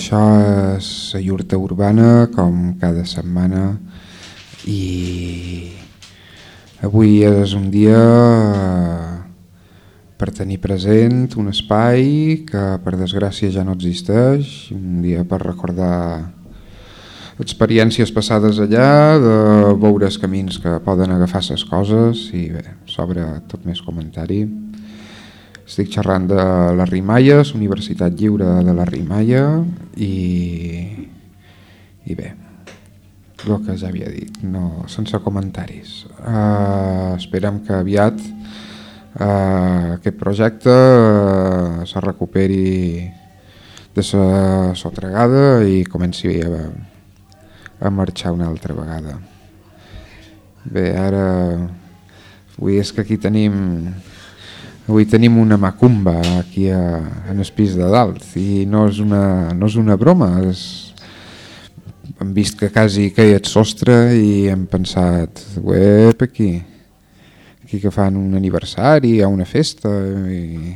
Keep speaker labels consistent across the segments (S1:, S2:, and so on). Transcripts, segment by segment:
S1: això és la Iurta Urbana, com cada setmana, i avui és un dia eh, per tenir present un espai que per desgràcia ja no existeix, un dia per recordar experiències passades allà, de veure els camins que poden agafar les coses i bé, s'obre tot més comentari. Estic xerrant de la Rimalles, Universitat Lliure de la Rimaia i, i bé, el que ja havia dit, no, sense comentaris. Uh, esperem que aviat uh, aquest projecte uh, se recuperi de la sotregada i comenci a, a marxar una altra vegada. Bé, ara... Avui és que aquí tenim Avui tenim una macumba aquí a, en el pis de dalt i no és una, no és una broma. És... Hem vist que quasi queia el sostre i hem pensat, uep, aquí, aquí que fan un aniversari, hi ha una festa i,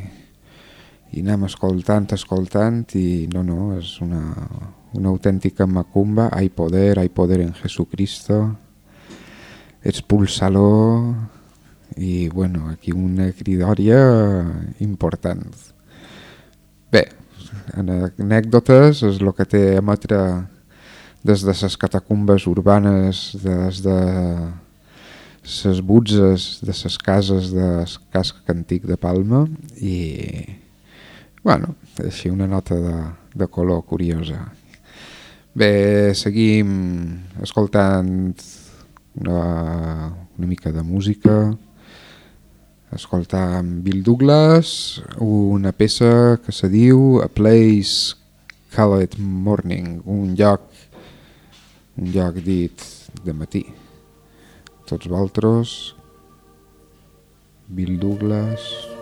S1: i anem escoltant, escoltant i no, no, és una, una autèntica macumba, hay poder, hay poder en Jesucristo, expulsalo, i bueno, aquí una cridòria important. Bé, anècdotes és el que té emetre des de les catacumbes urbanes, des de les butzes de les cases de casc antic de Palma i bueno, així una nota de, de color curiosa. Bé, seguim escoltant una, una mica de música, escoltar amb Bill Douglas una peça que se diu A Place Called Morning, un lloc, un lloc dit de matí. Tots vosaltres, Bill Douglas...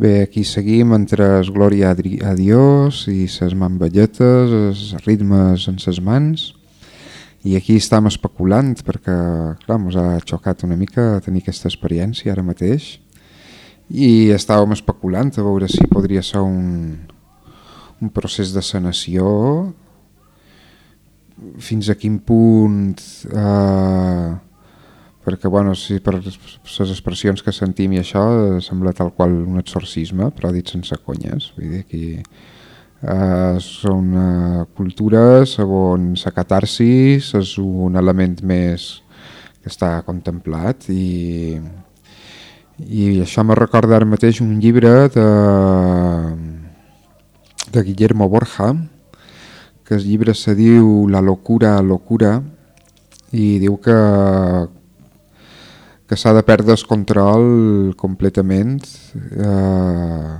S1: Bé, aquí seguim entre es Glòria a Dios i ses manvelletes, els ritmes en ses mans. I aquí estem especulant perquè, clar, ens ha xocat una mica tenir aquesta experiència ara mateix. I estàvem especulant a veure si podria ser un, un procés de sanació. Fins a quin punt eh, perquè bueno, si per les expressions que sentim i això sembla tal qual un exorcisme però dit sense conyes. Vull dir que eh, són uh, cultures on la catarsis és un element més que està contemplat i, i això me recorda ara mateix un llibre de, de Guillermo Borja que el llibre se diu La locura, locura i diu que que s'ha de perdre el control completament eh,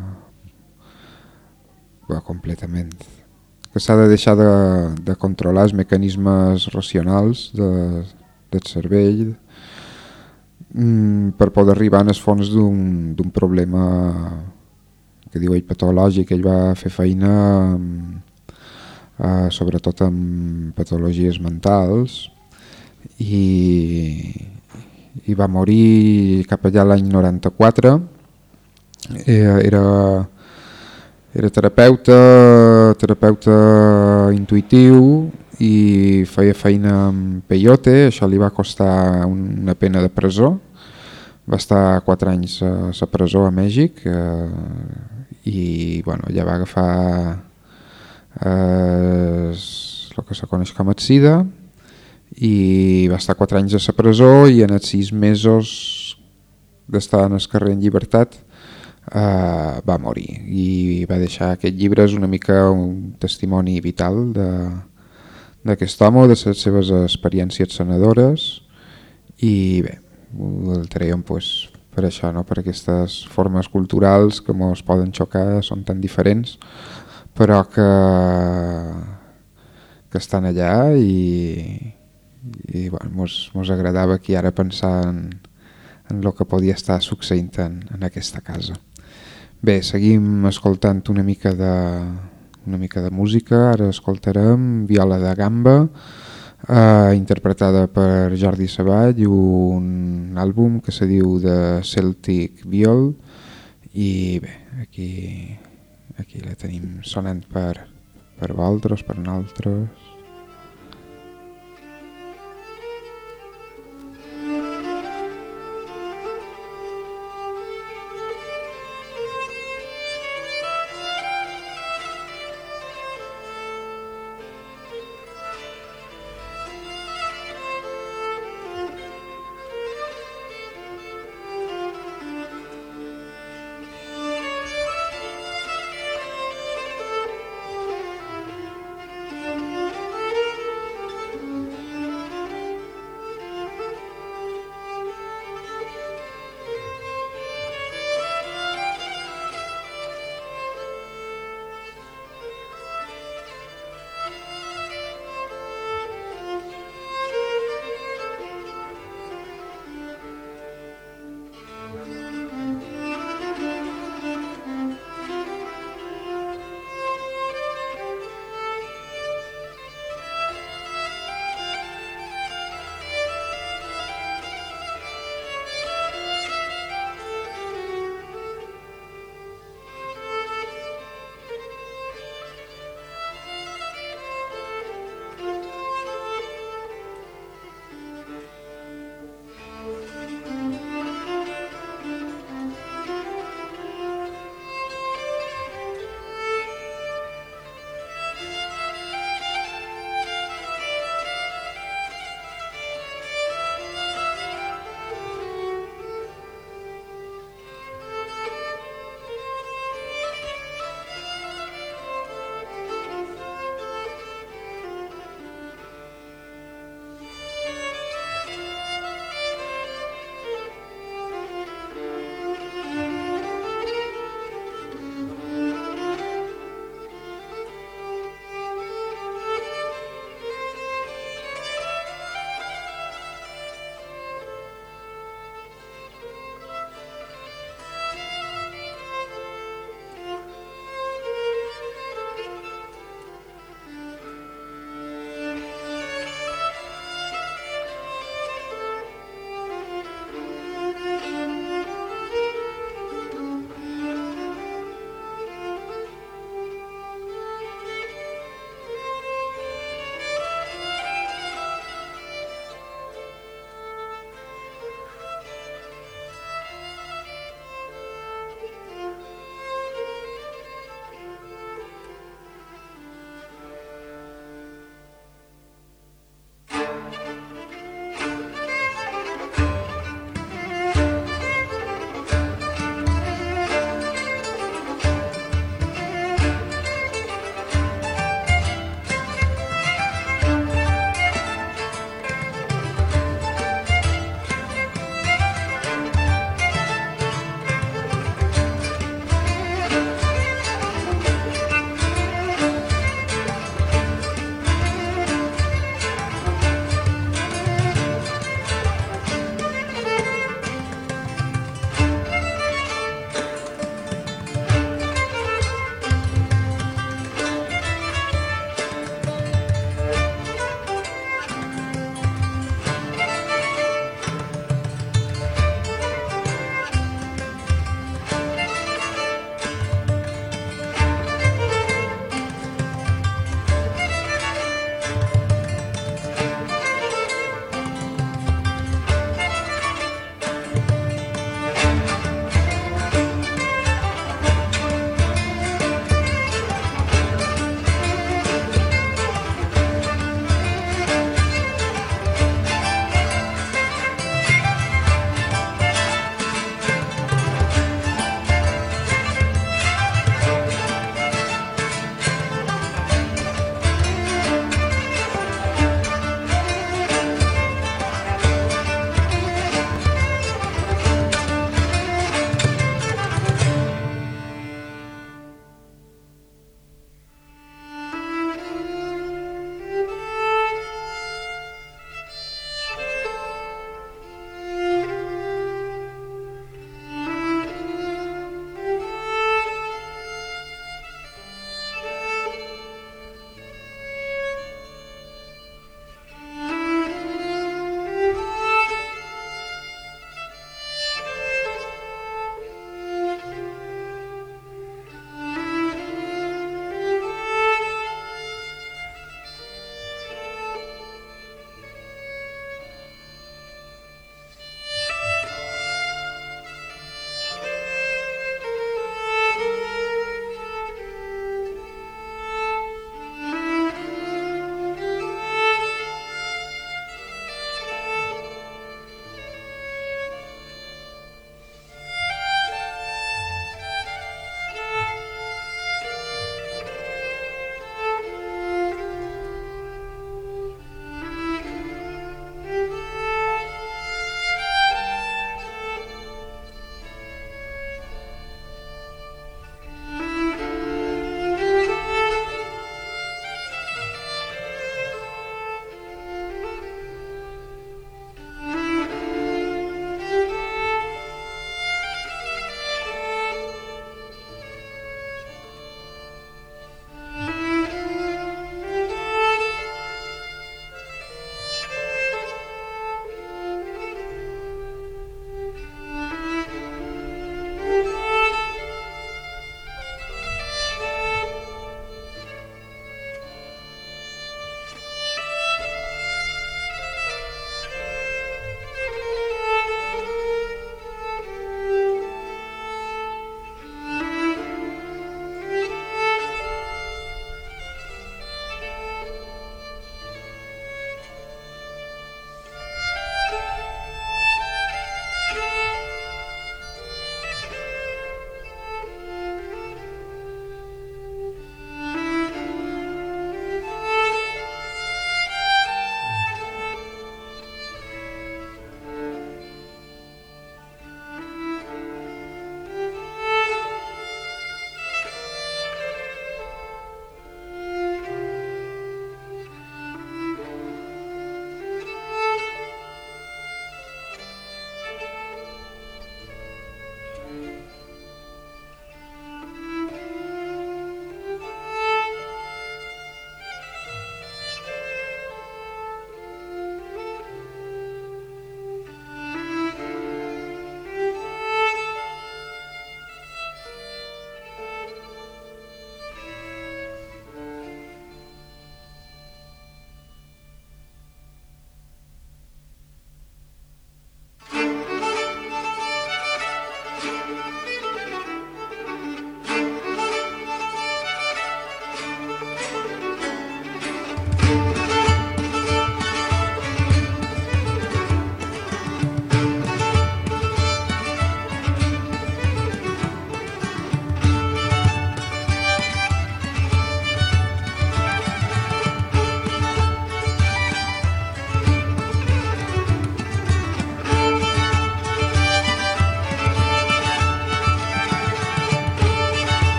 S1: bé, completament. Que s'ha de deixar de, de controlar els mecanismes racionals de, del cervell mm, per poder arribar al fons d'un problema que diu ell patològic, ell va fer feina eh, sobretot amb patologies mentals i, i va morir cap allà l'any 94 era, era, era terapeuta terapeuta intuitiu i feia feina amb peyote, això li va costar una pena de presó. Va estar 4 anys a la presó a Mèxic eh, i bueno, ja va agafar eh, el que se coneix com el SIDA i va estar 4 anys a la presó i en els 6 mesos d'estar en el carrer en llibertat eh, va morir i va deixar aquest llibre és una mica un testimoni vital d'aquest home, de les seves experiències sanadores i bé, el traiem pues, per això, no? per aquestes formes culturals que ens poden xocar, són tan diferents però que, que estan allà i, i bueno, mos, mos agradava aquí ara pensar en, en el que podia estar succeint en, en aquesta casa. Bé, seguim escoltant una mica de, una mica de música, ara escoltarem Viola de Gamba, eh, interpretada per Jordi Savall, un àlbum que se diu de Celtic Viol, i bé, aquí, aquí la tenim sonant per, per vosaltres, per nosaltres.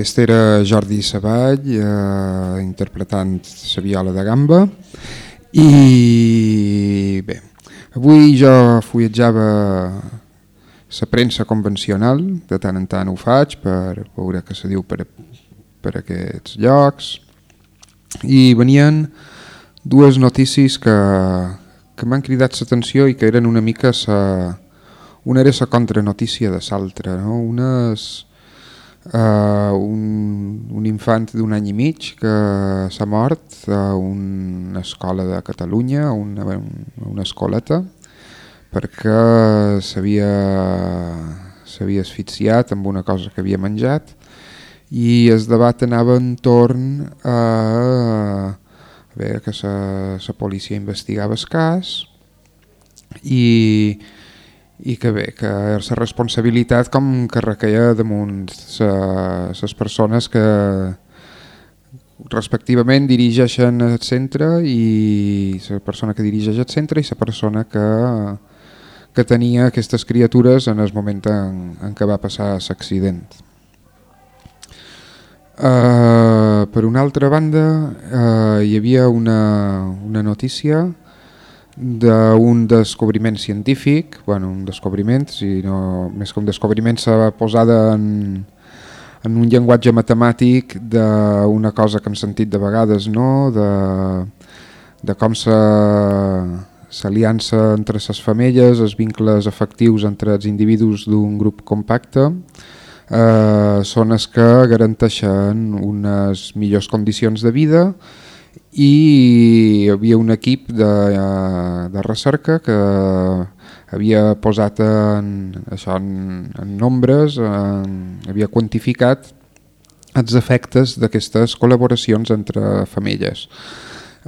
S1: Aquest era Jordi Savall eh, interpretant la viola de gamba i bé, avui jo fulletjava la premsa convencional, de tant en tant ho faig per veure què se diu per, per aquests llocs i venien dues notícies que, que m'han cridat l'atenció i que eren una mica sa, una era la contranotícia de l'altra, no? una és Uh, un, un infant d'un any i mig que s'ha mort a una escola de Catalunya, una, una escoleta, perquè s'havia asfixiat amb una cosa que havia menjat i el debat anava entorn a, a veure que la policia investigava el cas i i que bé, que la responsabilitat com que requeia damunt les persones que respectivament dirigeixen el centre i la persona que dirigeix el centre i la persona que, que tenia aquestes criatures en el moment en, en què va passar l'accident. Uh, per una altra banda, uh, hi havia una, una notícia d'un descobriment científic, bueno, un descobriment, si no, més que un descobriment s'ha posat en, en un llenguatge matemàtic d'una cosa que hem sentit de vegades, no? de, de com s'aliança entre les femelles, els vincles efectius entre els individus d'un grup compacte, eh, són els que garanteixen unes millors condicions de vida i hi havia un equip de, de recerca que havia posat en, això en, en nombres, en, havia quantificat els efectes d'aquestes col·laboracions entre femelles.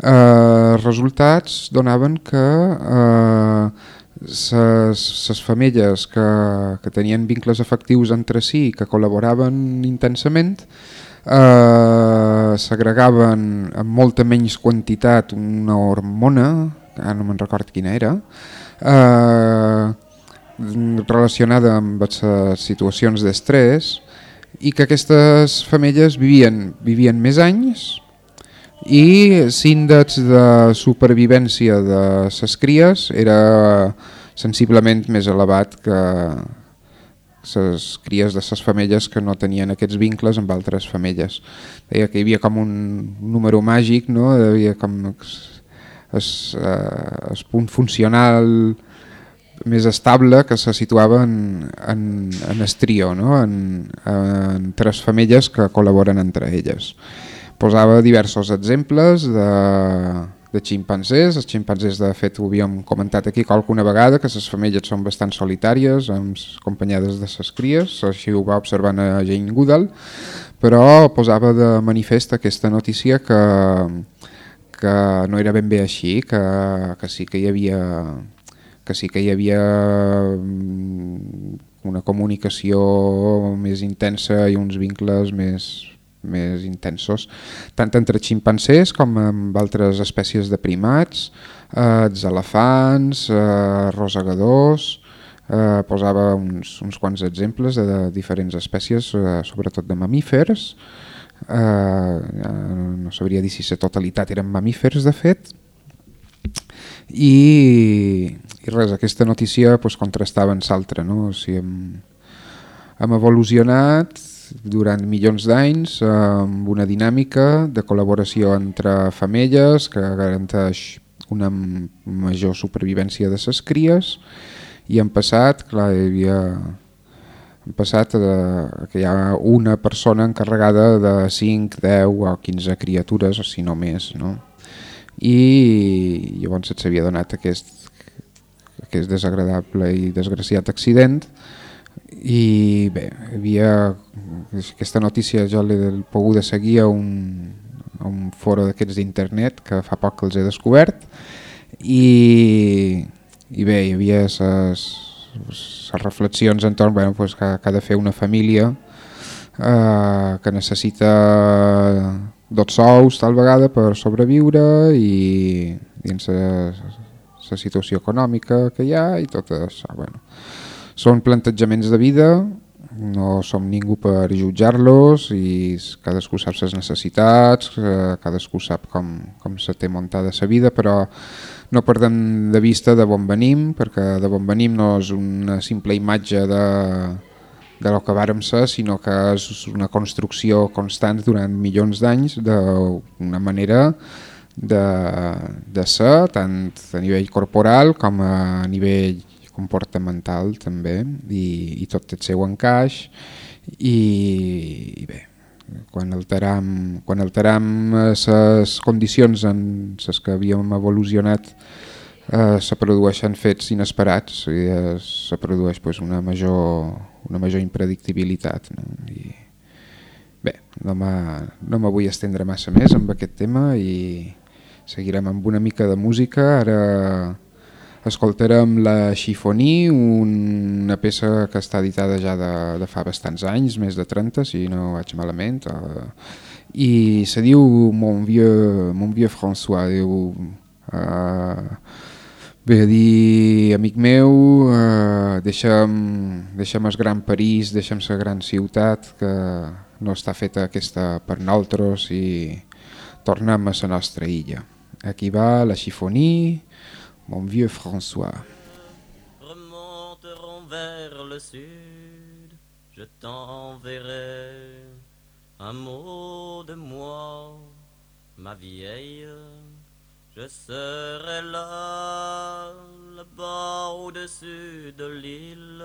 S1: Eh, resultats donaven que eh, les femelles que, que tenien vincles efectius entre si que col·laboraven intensament eh, s'agregaven amb molta menys quantitat una hormona, ara no me'n record quina era, eh, relacionada amb les situacions d'estrès i que aquestes femelles vivien, vivien més anys i l'índex de supervivència de les cries era sensiblement més elevat que, les cries de les femelles que no tenien aquests vincles amb altres femelles. Deia que hi havia com un número màgic, no? hi havia com es, eh, es punt funcional més estable que se situava en, en, en estrio, no? en, en tres femelles que col·laboren entre elles. Posava diversos exemples de de ximpanzés. Els ximpanzés, de fet, ho havíem comentat aquí qualcuna vegada, que les femelles són bastant solitàries, amb acompanyades de les cries, així ho va observant a Jane Goodall, però posava de manifest aquesta notícia que, que no era ben bé així, que, que sí que hi havia que sí que hi havia mm, una comunicació més intensa i uns vincles més, més intensos, tant entre ximpancers com amb altres espècies de primats, eh, els elefants, eh, rosegadors, eh, posava uns, uns quants exemples de, de diferents espècies, eh, sobretot de mamífers, eh, no sabria dir si la totalitat eren mamífers de fet, i, i res, aquesta notícia pues, contrastava amb l'altra, no? o sigui, hem, hem evolucionat durant milions d'anys amb una dinàmica de col·laboració entre femelles que garanteix una major supervivència de ses cries i han passat, clar, hi havia han passat a que hi ha una persona encarregada de 5, 10 o 15 criatures, o si no més, no? I llavors s'havia donat aquest, aquest desagradable i desgraciat accident i bé, havia aquesta notícia jo l'he pogut seguir a un, a un foro d'aquests d'internet que fa poc que els he descobert i, i bé, hi havia les reflexions entorn bueno, pues, que, que ha de fer una família eh, que necessita dos sous tal vegada per sobreviure i dins la situació econòmica que hi ha i tot això. Bueno, són plantejaments de vida no som ningú per jutjar-los i cadascú sap les necessitats, eh, cadascú sap com, com se té muntada la vida, però no perdem de vista de on venim, perquè de on venim no és una simple imatge de, de lo que vàrem ser, sinó que és una construcció constant durant milions d'anys d'una manera de, de ser, tant a nivell corporal com a nivell comportamental també, i, i tot el seu encaix, i, i bé, quan alteram, quan alteram les condicions en les que havíem evolucionat eh, se produeixen fets inesperats i eh, se produeix pues, una, major, una major impredictibilitat. No? I, bé, no me vull estendre massa més amb aquest tema i seguirem amb una mica de música. Ara escoltarem la Chifoní, una peça que està editada ja de, de fa bastants anys, més de 30, si no vaig malament, uh, i se diu Mon vieux, Mon vieux François, diu... Uh, Ve a dir, amic meu, deixa'm, deixa'm el gran París, deixa'm la gran ciutat, que no està feta aquesta per nosaltres i tornem a la nostra illa. Aquí va la Chifonie, mon vieux François.
S2: Remonteront vers le sud, je t'enverrai un mot de moi, ma vieille. Je serai là, là-bas au-dessus de l'île,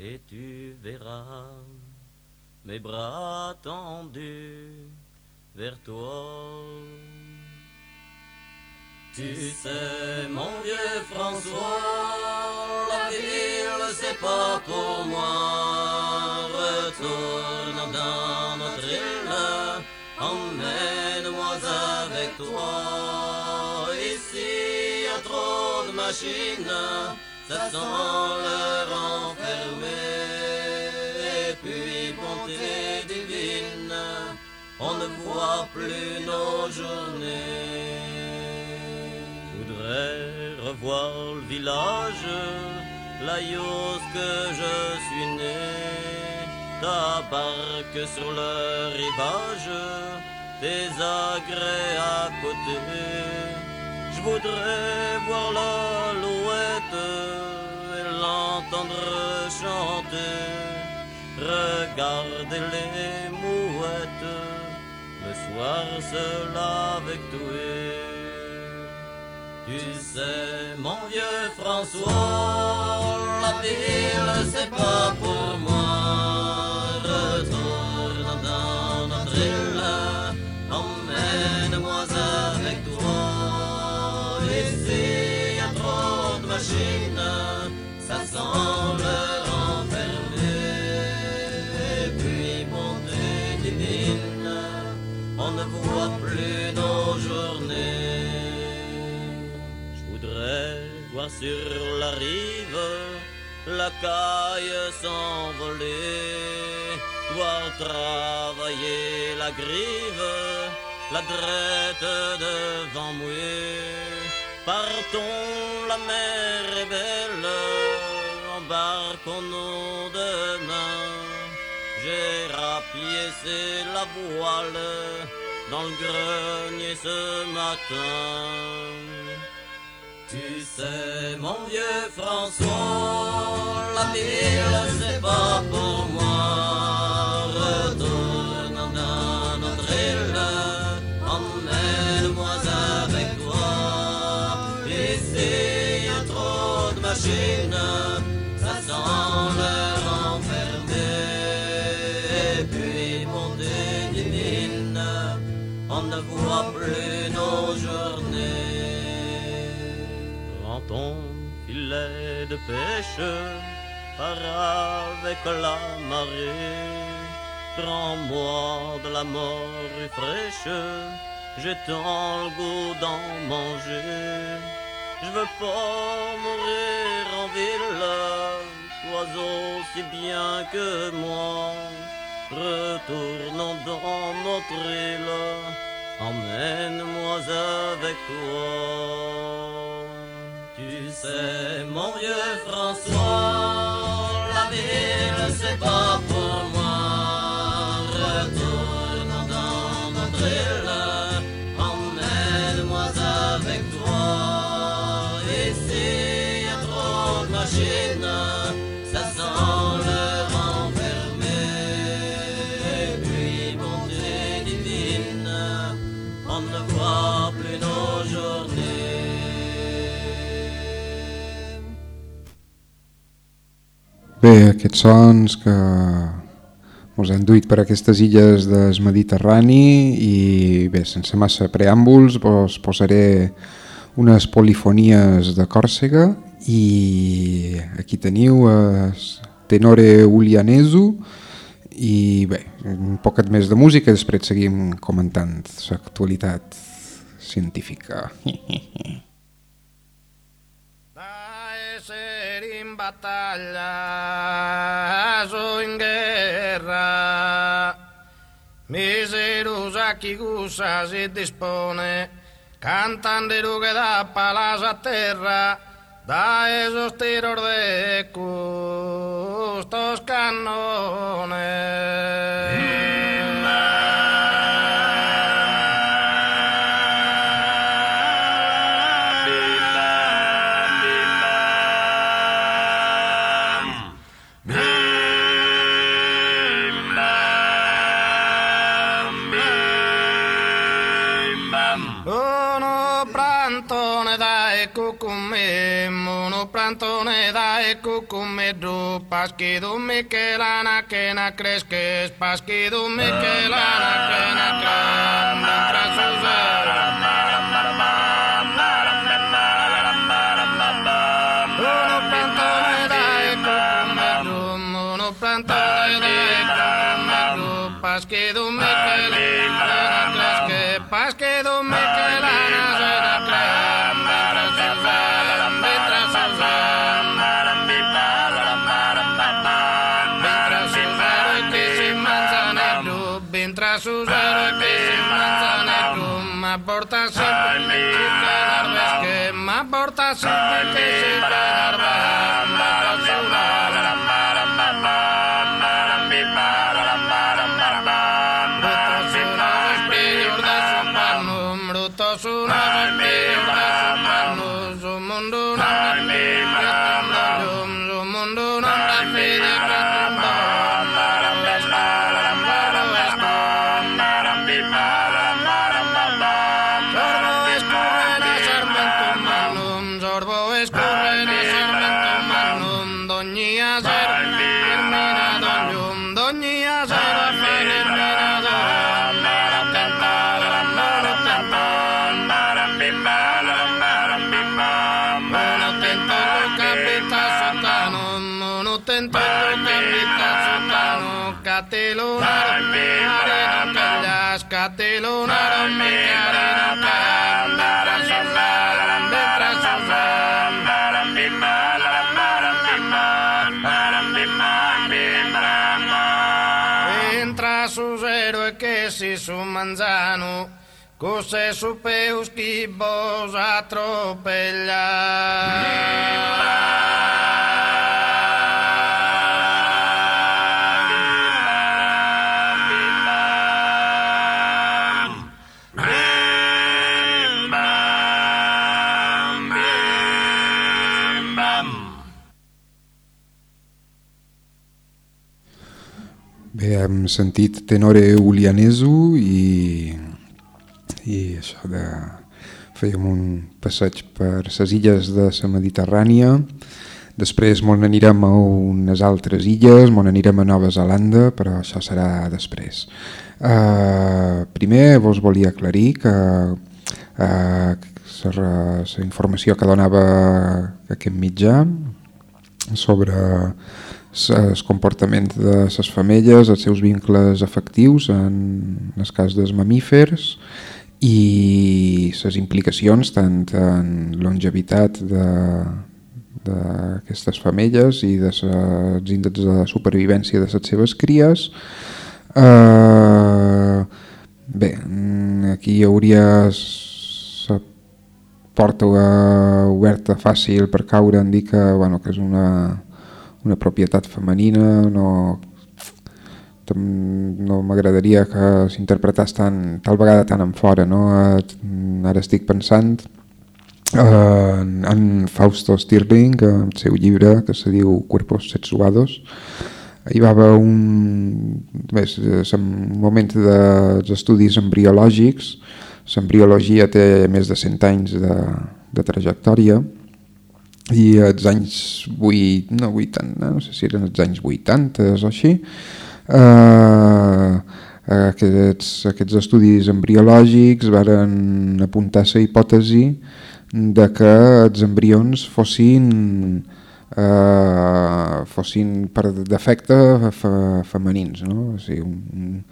S2: et tu verras mes bras tendus vers toi. Tu sais, mon vieux François, la ville c'est pas pour moi. Retourne dans notre île, emmène-moi avec toi. Ici y a trop de machines, ça sent leur enfermer. Et puis bonté divine, on ne voit plus nos journées revoir le village, la que je suis né. Ta barque sur le rivage, tes agrès à côté. Je voudrais voir l'alouette et l'entendre chanter. Regarder les mouettes, le soir seul avec toi. Tu sais, mon vieux François, la ville c'est pas pour moi. Retourne dans notre île, emmène-moi avec toi. Ici y a trop de machines, ça sent le sur la rive la caille s'envoler, voir travailler la grive, la drette devant moi. Partons, la mer est belle, embarquons-nous demain. J'ai rapiécé la voile dans le grenier ce matin. Tu sais, mon vieux François, la ville c'est pas pour moi. Ton filet de pêche part avec la marée. Prends-moi de la mort fraîche, j'ai tant le goût d'en manger. Je veux pas mourir en ville, toi aussi bien que moi. Retournons dans notre île, emmène-moi avec toi. Sais, mon vieux François,
S1: Bé, aquests sons que ens han duit per aquestes illes del Mediterrani i bé, sense massa preàmbuls vos posaré unes polifonies de Còrsega i aquí teniu el tenore Ulianesu i bé, un poquet més de música després seguim comentant l'actualitat científica.
S3: batallas o en guerra. Miseros aquí gusa se dispone, cantan de ruguedad para la tierra, da esos tiros de custos canones. me do pas que me que la na que na crees que es pas que me que la na que na canta tras usar cose su peus qui vos atropella.
S1: Bé, hem sentit Tenore Ulianesu i, i això de... fèiem un passeig per les illes de la Mediterrània, després m'on anirem a unes altres illes, m'on anirem a Nova Zelanda, però això serà després. Uh, primer vos volia aclarir que uh, la informació que donava aquest mitjà sobre el comportament de les femelles, els seus vincles afectius en el cas dels mamífers i les implicacions tant en longevitat d'aquestes femelles i dels índexs de supervivència de les seves cries. Uh, bé, aquí hi hauria la porta oberta fàcil per caure en dir que, bueno, que és una, una propietat femenina, no, no m'agradaria que s'interpretàs tan, tal vegada tan en fora. No? Ara estic pensant en, en Fausto Stirling, el seu llibre que se diu Cuerpos sexuados, hi va haver un, bé, un moment dels estudis embriològics L'embriologia té més de 100 anys de, de trajectòria i als anys 8, no 80, no sé si eren els anys 80 o així, eh, aquests, aquests estudis embriològics varen apuntar la hipòtesi de que els embrions fossin eh, fossin per defecte fe, femenins. No? O sigui, un,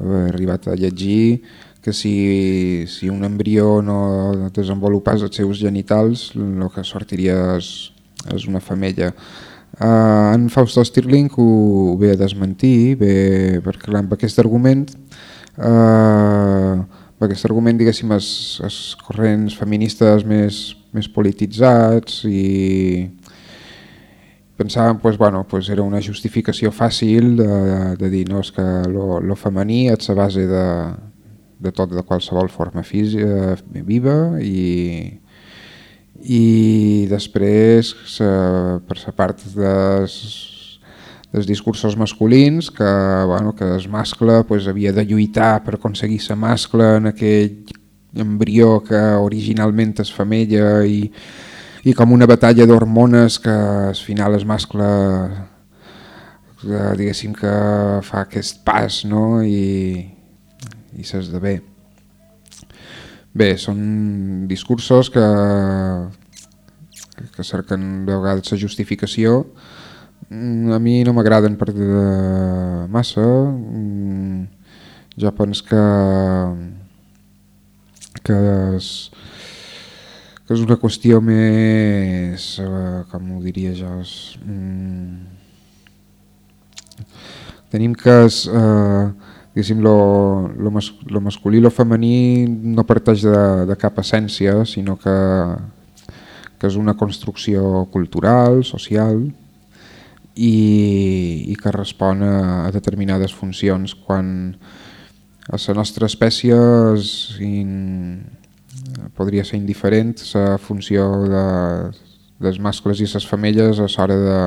S1: he arribat a llegir que si, si un embrió no desenvolupés els seus genitals, el que sortiria és, és una femella. Uh, en Fausto Stirling ho ve a desmentir, ve, perquè amb aquest argument uh, amb aquest argument diguéssim els, els corrents feministes més, més polititzats i pensàvem pues, bueno, pues era una justificació fàcil de, de dir no, és que lo, lo femení és la base de, de tot, de qualsevol forma física viva i, i després per la part des, dels discursos masculins que, bueno, que el mascle pues, havia de lluitar per aconseguir la mascle en aquell embrió que originalment és femella i i com una batalla d'hormones que al final es mascle que, diguéssim que fa aquest pas no? i, i s'esdevé. Bé, són discursos que, que cerquen de vegades la justificació. A mi no m'agraden per de massa. Jo penso que, que es, que és una qüestió més, eh, com ho diria jo, és, mm, tenim que és, eh, diguéssim, lo, lo, mas, lo masculí i lo femení no parteix de, de cap essència, sinó que, que és una construcció cultural, social, i, i que respon a, a determinades funcions quan a la nostra espècie és in, podria ser indiferent la funció de, dels mascles i les femelles a l'hora de,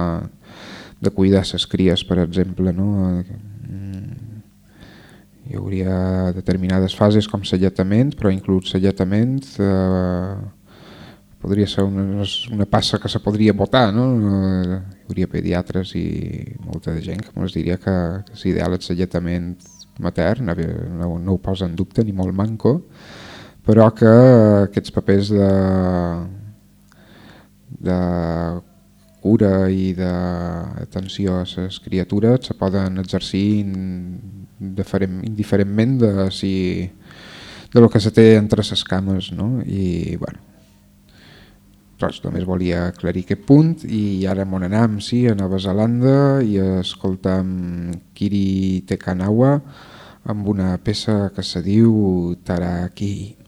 S1: de cuidar les cries, per exemple. No? Hi hauria determinades fases com l'alletament, però inclús l'alletament eh, podria ser una, una passa que se podria votar. No? Hi hauria pediatres i molta gent que ens diria que, que és l'alletament matern, no, no ho posa en dubte ni molt manco, però que aquests papers de, de cura i d'atenció a les criatures se poden exercir indiferentment de, si, de lo que se té entre les cames. No? I, bueno, doncs només volia aclarir aquest punt i ara m'on anem, sí, a Nova Zelanda i escoltam Kiri Tekanawa amb una peça que se diu Taraki.
S4: Corona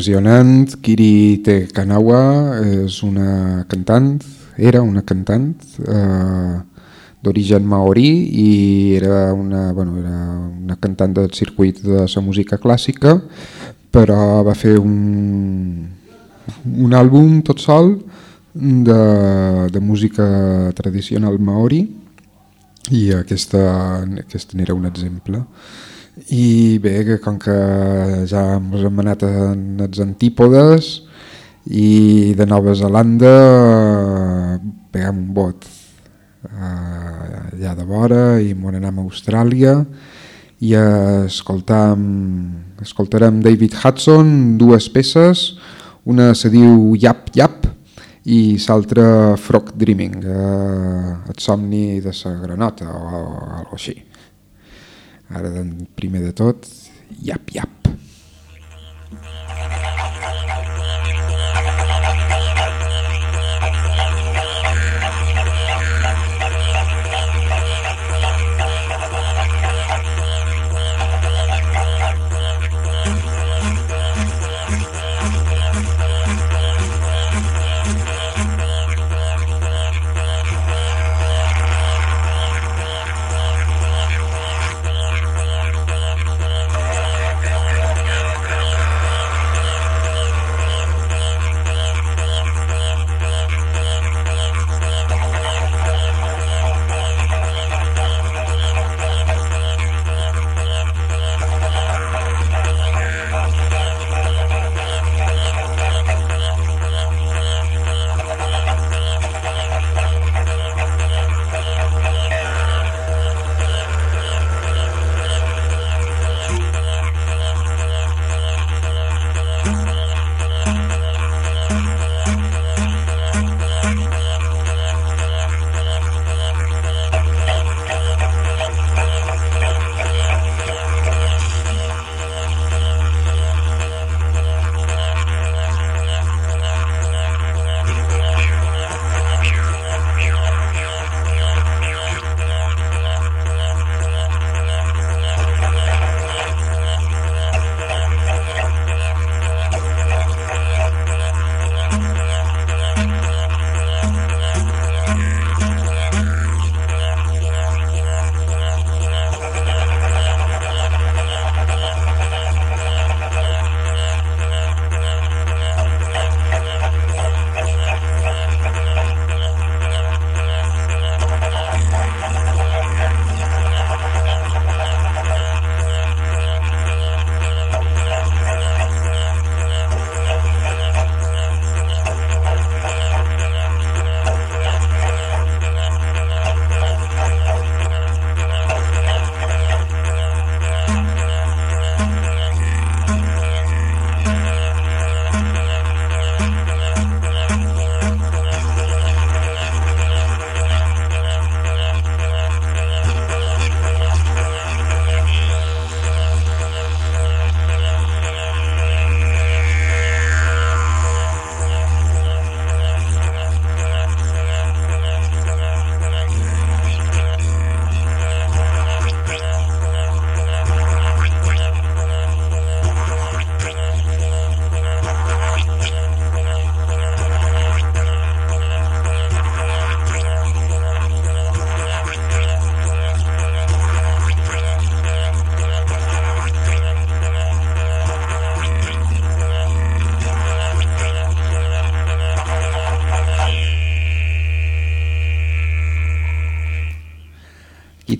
S1: Impressionant, Kiri Te Kanawa és una cantant, era una cantant eh, d'origen maori i era una, bueno, era una cantant del circuit de la música clàssica, però va fer un, un àlbum tot sol de, de música tradicional maori i aquesta, aquesta n'era un exemple i bé, que com que ja ens hem anat en els antípodes i de Nova Zelanda peguem un vot uh, allà de vora i m'on anem a Austràlia i escoltam, escoltarem David Hudson, dues peces, una se diu Yap Yap i l'altra Frog Dreaming, uh, el somni de la granota o, o alguna així. Ara, primer de tot, iap, iap.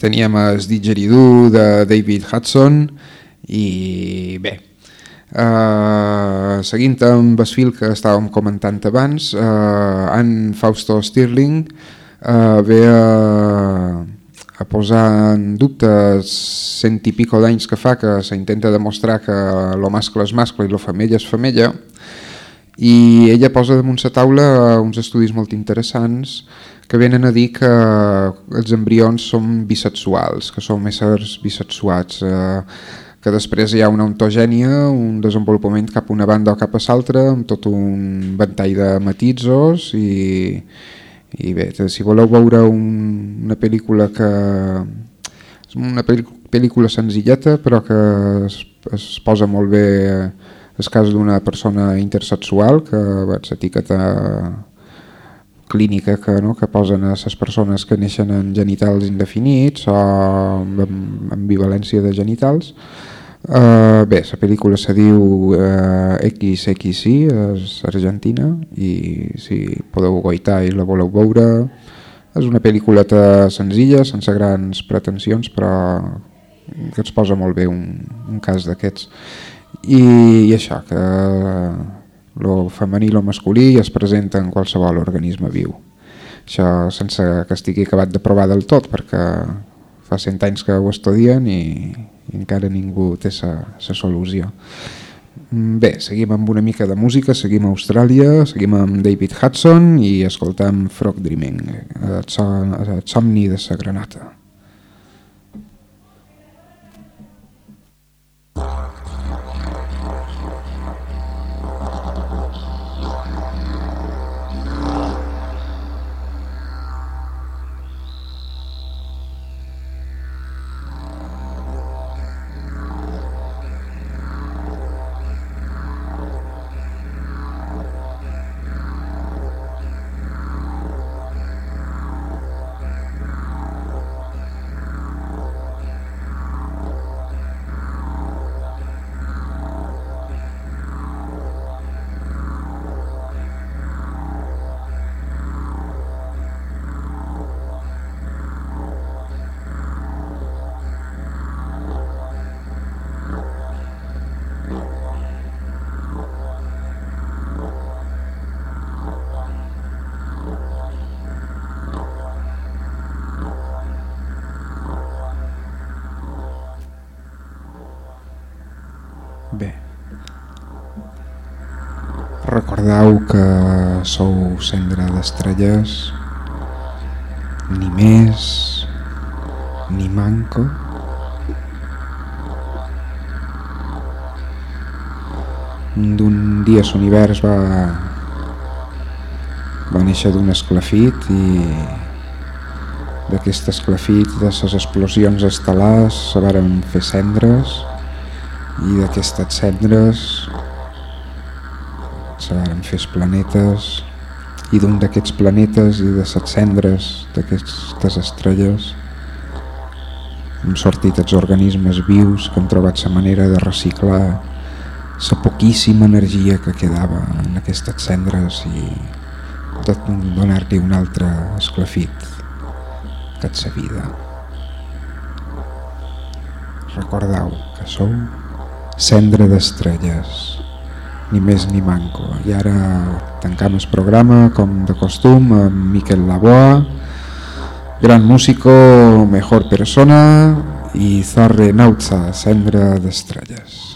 S1: Teníem el Didgeridoo de David Hudson i bé, uh, seguint amb el fil que estàvem comentant abans, uh, en Fausto Stirling uh, ve a, a posar en dubte cent i pico d'anys que fa que s'intenta demostrar que lo mascle és mascle i lo femella és femella i ella posa damunt la taula uns estudis molt interessants que venen a dir que els embrions són bisexuals, que són éssers bisexuats, eh, que després hi ha una ontogènia, un desenvolupament cap a una banda o cap a l'altra, amb tot un ventall de matisos i, i bé, si voleu veure un, una pel·lícula que és una pel·lícula senzilleta però que es, es posa molt bé el cas d'una persona intersexual que vaig etiqueta clínica que, no, que posen a les persones que neixen en genitals indefinits o amb ambivalència de genitals. Uh, bé, la pel·lícula se diu uh, XXI, és argentina, i si podeu goitar i la voleu veure, és una pel·lículeta senzilla, sense grans pretensions, però que ens posa molt bé un, un cas d'aquests. I, I això, que lo femení i lo masculí es presenta en qualsevol organisme viu. Això sense que estigui acabat de provar del tot, perquè fa cent anys que ho estudien i, i encara ningú té la solució. Mm, bé, seguim amb una mica de música, seguim a Austràlia, seguim amb David Hudson i escoltam Frog Dreaming, el, somni de la granata. Recordeu que sou cendra d'estrelles, ni més ni manco. D'un dia l'univers va, va néixer d'un esclafit i d'aquest esclafit, de les explosions estel·lars, se varen fer cendres i d'aquestes cendres fer planetes i d'un d'aquests planetes i de les cendres d'aquestes estrelles han sortit els organismes vius que han trobat la manera de reciclar la poquíssima energia que quedava en aquestes cendres i donar-li un altre esclafit que et sa vida. Recordeu que sou cendra d'estrelles ni més ni manco. I ara tancam el programa, com de costum, amb Miquel Laboa, gran músico, mejor persona i Zarre Nautza, cendra d'estrelles.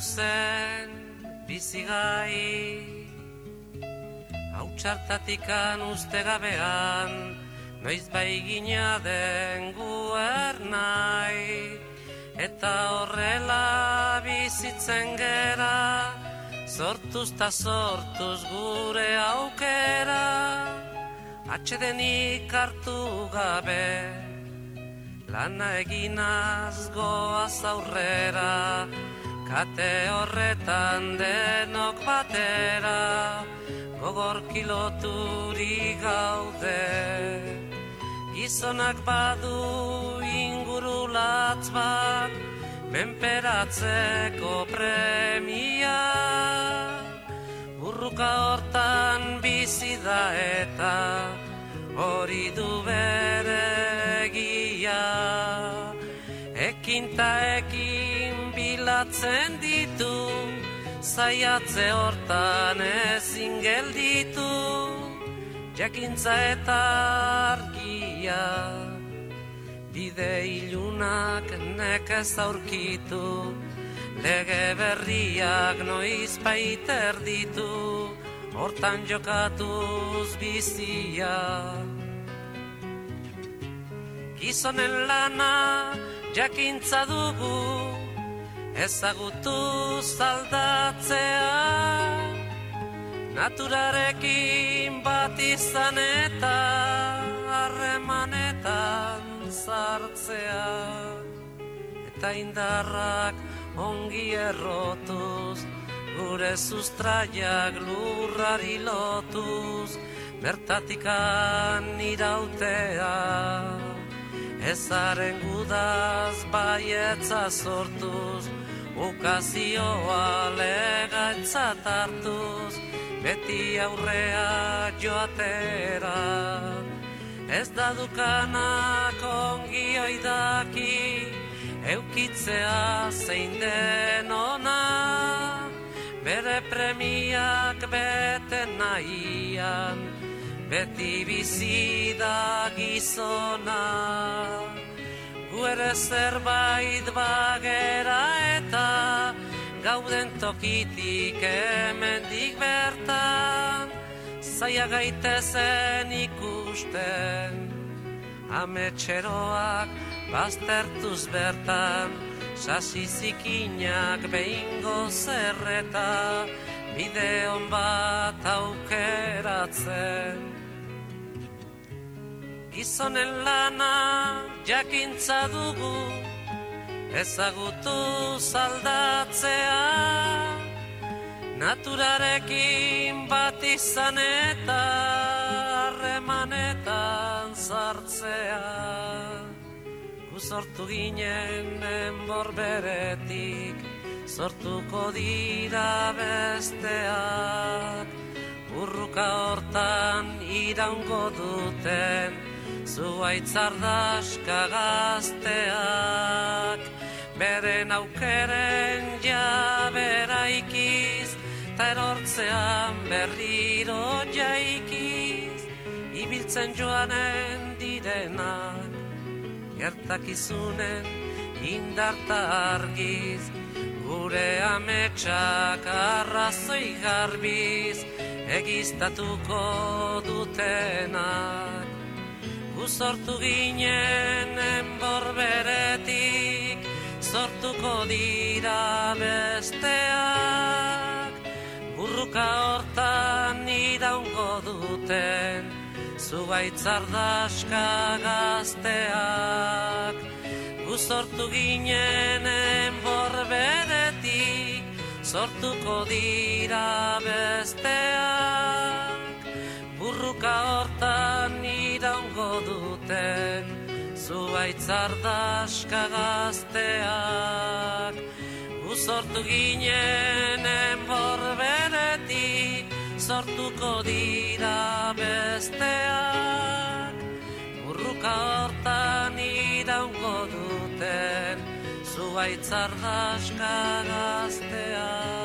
S4: Zen bizigai hautsartatikan uste gabean noiz bai gina den guer nahi. Eta horrela bizitzen gera sortuz ta sortuz gure aukera. Atxedenik hartu gabe Lana eginaz goaz aurrera, kate horretan denok batera, gogor kiloturi gaude. Gizonak badu ingurulatz bat, menperatzeko premia. Burruka hortan bizi da eta, hori du bere Ekin ta ekin bilatzen ditu Zaiatze hortan ezin gelditu Jakintza eta argia bide ilunak nekez aurkitu, lege berriak noiz baiter ditu, hortan jokatuz bizia. Gizonen lana jakintza dugu, ezagutu zaldatzea, naturarekin bat izan eta harremanetan sartzea, eta indarrak ongi errotuz, gure sustraiak lurrari lotuz, bertatikan irautea. Ezaren gudaz baietza sortuz, ukazioa legatzat hartuz, beti aurrea joatera. Ez da dukanak ongi oidaki, eukitzea zein den ona, bere premiak bete nahian, beti bizi da gizona. Gu ere zerbait bagera eta gauden tokitik hemendik bertan, zaia gaitezen ikusten, ametxeroak baztertuz bertan, sasi zikinak behingo zerreta, bideon bat aukeratzen. Gizonen lana jakintza dugu, ezagutu zaldatzea, naturarekin bat izan eta harremanetan sartzea. Gu sortu ginen enbor beretik, sortuko dira besteak, urruka hortan iraungo duten, zuaitzardaska gazteak, beren aukeren jabera ikiz, ta erortzean berriro jaikiz, ibiltzen joanen direnak, gertakizunen indarta argiz, gure ametsak arrazoi garbiz, egiztatuko dutenak. Gu sortu ginen enborberetik, sortuko dira besteak, burruka hortan iraungo duten, zugaitzardaska gazteak. Gu sortu ginen enborberetik, sortuko dira besteak, burruka hortan iraungo duten, zuaitzardaska gazteak. Gu sortu ginen enborberetik, sortuko dira besteak, burruka hortan iraungo duten, zuaitzardaska gazteak.